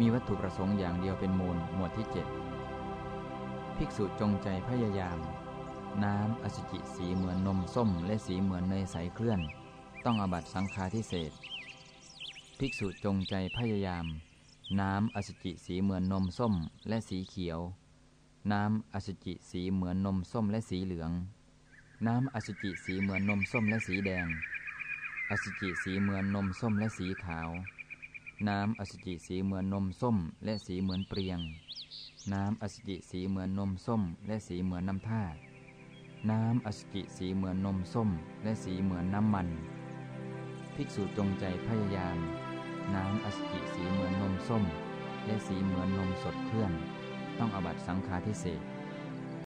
มีวัตถุประสงค์อย่างเดียวเป็นมูลหมวดที่ 7 ภิกษุจงใจพยายาม น้ำอสุจิสีเหมือนนมส้มและสีเหมือนเนยใสเคลื่อน ต้องอบัตสังฆาทิเศษภิกษุจงใจพยายาม น้ำอสุจิสีเหมือนนมส้มและสีเขียว น้ำอสุจิสีเหมือนนมส้มและสีเหลือง น้ำอสุจิสีเหมือนนมส้มและสีแดง อสุจิสีเหมือนนมส้มและสีขาว น้ำอสุจิสีเหมือนนมส้ม และสีเหมือนเปรียง น้ำอสุจิสีเหมือนนมส้ม และสีเหมือนน้ำท่า น้ำอสุจิสีเหมือนนมส้ม และสีเหมือนน้ำมัน ภิกษุจงใจพยายาม น้ำอสุจิสีเหมือนนมส้ม และสีเหมือนนมสดเคลื่อน ต้องอบัตสังฆาทิเศษ